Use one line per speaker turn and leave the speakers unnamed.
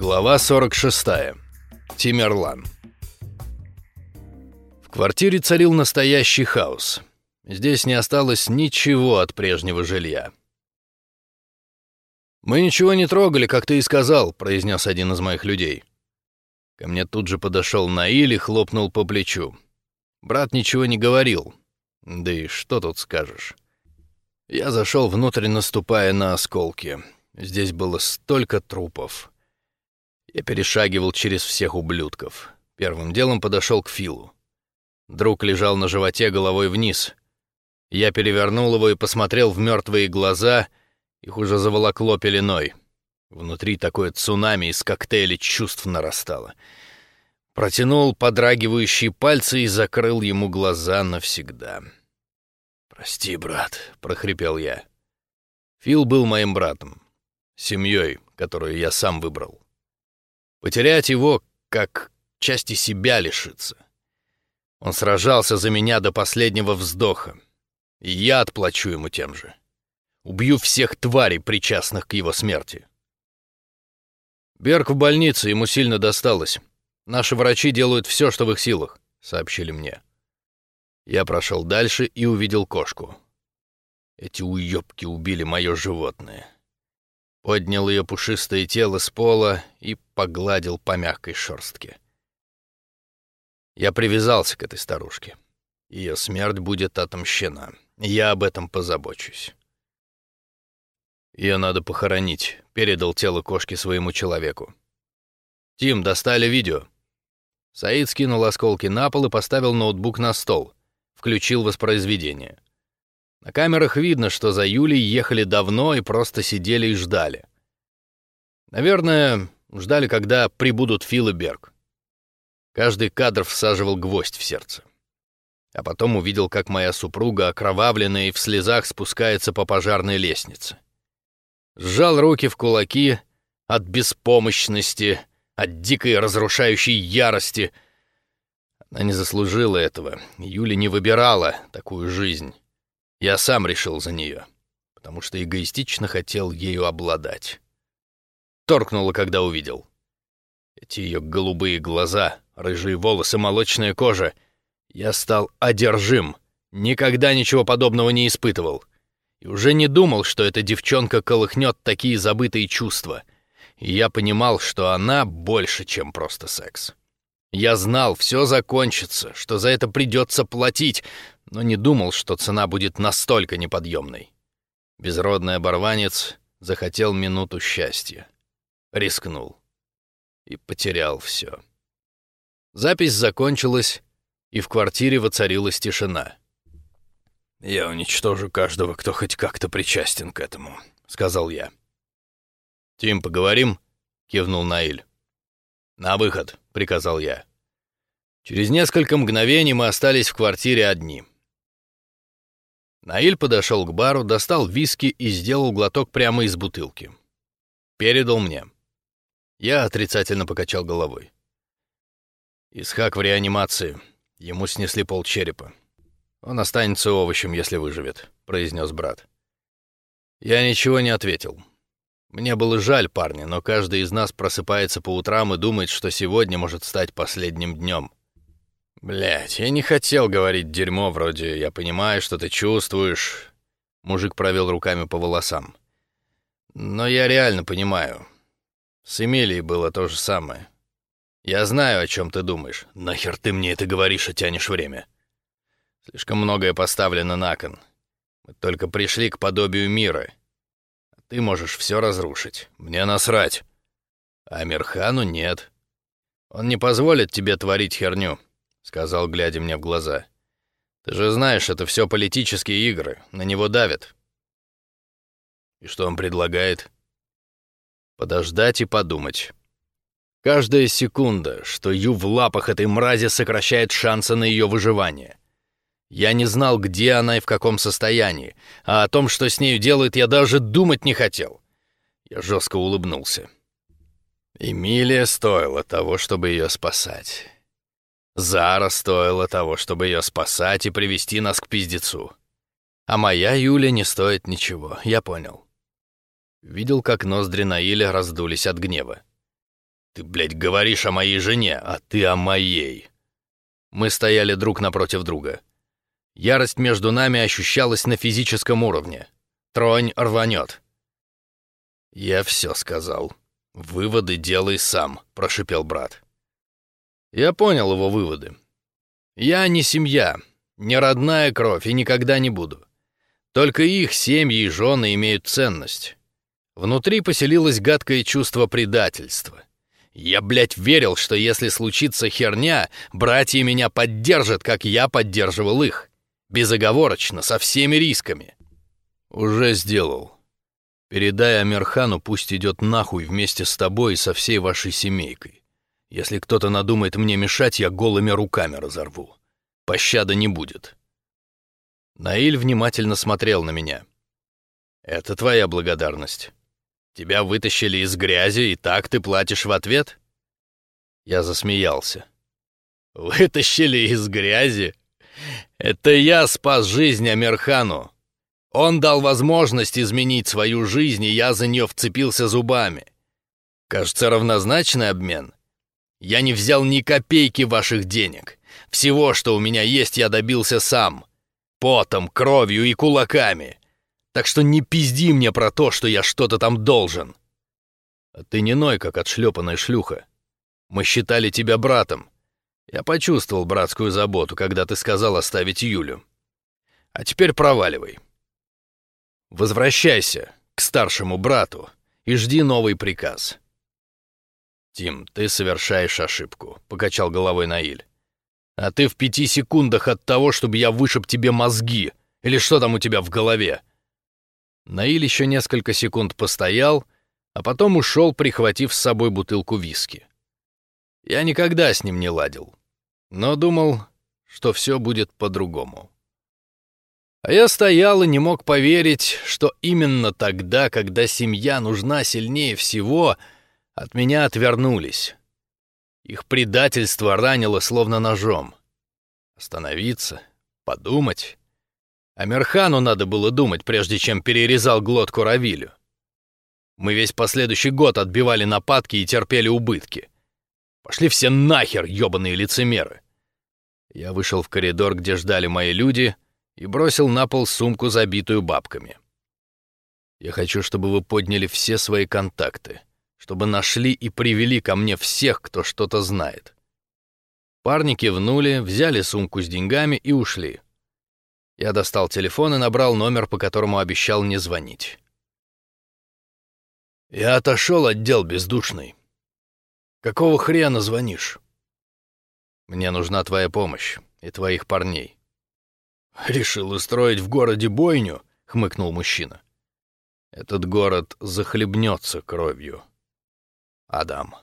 Глава 46. Тимерлан. В квартире царил настоящий хаос. Здесь не осталось ничего от прежнего жилья. «Мы ничего не трогали, как ты и сказал», — произнес один из моих людей. Ко мне тут же подошел Наиль и хлопнул по плечу. Брат ничего не говорил. Да и что тут скажешь? Я зашел внутрь, наступая на осколки. Здесь было столько трупов. Я перешагивал через всех ублюдков. Первым делом подошел к Филу. Друг лежал на животе головой вниз. Я перевернул его и посмотрел в мертвые глаза, их уже заволокло пеленой. Внутри такое цунами из коктейля чувств нарастало. Протянул подрагивающие пальцы и закрыл ему глаза навсегда. «Прости, брат», — прохрипел я. Фил был моим братом, семьей, которую я сам выбрал. Потерять его, как части себя лишиться. Он сражался за меня до последнего вздоха, и я отплачу ему тем же. Убью всех тварей, причастных к его смерти. Берг в больнице, ему сильно досталось. Наши врачи делают все, что в их силах, сообщили мне. Я прошел дальше и увидел кошку. Эти уёбки убили мое животное поднял ее пушистое тело с пола и погладил по мягкой шерстке. Я привязался к этой старушке. Ее смерть будет отомщена. Я об этом позабочусь. Ее надо похоронить, передал тело кошки своему человеку. Тим, достали видео. Саид скинул осколки на пол и поставил ноутбук на стол. Включил воспроизведение. На камерах видно, что за Юлей ехали давно и просто сидели и ждали. Наверное, ждали, когда прибудут Фил и Берг. Каждый кадр всаживал гвоздь в сердце. А потом увидел, как моя супруга, окровавленная и в слезах, спускается по пожарной лестнице. Сжал руки в кулаки от беспомощности, от дикой разрушающей ярости. Она не заслужила этого. Юля не выбирала такую жизнь. Я сам решил за нее, потому что эгоистично хотел ею обладать. Торкнуло, когда увидел. Эти ее голубые глаза, рыжие волосы, молочная кожа. Я стал одержим, никогда ничего подобного не испытывал. И уже не думал, что эта девчонка колыхнет такие забытые чувства. И я понимал, что она больше, чем просто секс. Я знал, все закончится, что за это придется платить, но не думал, что цена будет настолько неподъемной. Безродный оборванец захотел минуту счастья. Рискнул. И потерял все. Запись закончилась, и в квартире воцарилась тишина. «Я уничтожу каждого, кто хоть как-то причастен к этому», — сказал я. «Тим, поговорим?» — кивнул Наиль. «На выход», — приказал я. Через несколько мгновений мы остались в квартире одни. Наиль подошел к бару, достал виски и сделал глоток прямо из бутылки. Передал мне. Я отрицательно покачал головой. Исхак в реанимации. Ему снесли полчерепа. Он останется овощем, если выживет, произнес брат. Я ничего не ответил. Мне было жаль парня, но каждый из нас просыпается по утрам и думает, что сегодня может стать последним днем. Блять, я не хотел говорить дерьмо вроде «я понимаю, что ты чувствуешь». Мужик провел руками по волосам. Но я реально понимаю. С Эмилией было то же самое. Я знаю, о чем ты думаешь. Нахер ты мне это говоришь и тянешь время? Слишком многое поставлено на кон. Мы только пришли к подобию мира. А ты можешь все разрушить. Мне насрать. А Мирхану нет. Он не позволит тебе творить херню. — сказал, глядя мне в глаза. «Ты же знаешь, это все политические игры, на него давят». «И что он предлагает?» «Подождать и подумать». Каждая секунда, что Ю в лапах этой мрази, сокращает шансы на ее выживание. Я не знал, где она и в каком состоянии, а о том, что с нею делают, я даже думать не хотел. Я жестко улыбнулся. Эмилия стоила того, чтобы ее спасать. Зара стоила того, чтобы ее спасать и привести нас к пиздецу. А моя Юля не стоит ничего, я понял. Видел, как ноздри Наиля раздулись от гнева. Ты, блядь, говоришь о моей жене, а ты о моей. Мы стояли друг напротив друга. Ярость между нами ощущалась на физическом уровне. Тронь рванет. Я все сказал. Выводы делай сам, прошипел брат. Я понял его выводы. Я не семья, не родная кровь и никогда не буду. Только их семьи и жены имеют ценность. Внутри поселилось гадкое чувство предательства. Я, блядь, верил, что если случится херня, братья меня поддержат, как я поддерживал их. Безоговорочно, со всеми рисками. Уже сделал. Передай Амирхану, пусть идет нахуй вместе с тобой и со всей вашей семейкой. Если кто-то надумает мне мешать, я голыми руками разорву. Пощады не будет. Наиль внимательно смотрел на меня. «Это твоя благодарность. Тебя вытащили из грязи, и так ты платишь в ответ?» Я засмеялся. «Вытащили из грязи? Это я спас жизнь Амирхану. Он дал возможность изменить свою жизнь, и я за нее вцепился зубами. Кажется, равнозначный обмен. Я не взял ни копейки ваших денег. Всего, что у меня есть, я добился сам потом, кровью и кулаками. Так что не пизди мне про то, что я что-то там должен. А ты не ной, как отшлепанная шлюха. Мы считали тебя братом. Я почувствовал братскую заботу, когда ты сказал оставить Юлю. А теперь проваливай. Возвращайся к старшему брату и жди новый приказ. «Тим, ты совершаешь ошибку», — покачал головой Наиль. А ты в пяти секундах от того, чтобы я вышиб тебе мозги. Или что там у тебя в голове?» Наиль еще несколько секунд постоял, а потом ушел, прихватив с собой бутылку виски. Я никогда с ним не ладил, но думал, что все будет по-другому. А я стоял и не мог поверить, что именно тогда, когда семья нужна сильнее всего, от меня отвернулись. Их предательство ранило словно ножом. Остановиться, подумать. Амирхану надо было думать, прежде чем перерезал глотку Равилю. Мы весь последующий год отбивали нападки и терпели убытки. Пошли все нахер, ёбаные лицемеры. Я вышел в коридор, где ждали мои люди, и бросил на пол сумку, забитую бабками. Я хочу, чтобы вы подняли все свои контакты чтобы нашли и привели ко мне всех, кто что-то знает. Парни кивнули, взяли сумку с деньгами и ушли. Я достал телефон и набрал номер, по которому обещал не звонить. «Я отошел от дел бездушный. Какого хрена звонишь?» «Мне нужна твоя помощь и твоих парней». «Решил устроить в городе бойню?» — хмыкнул мужчина. «Этот город захлебнется кровью». Адам.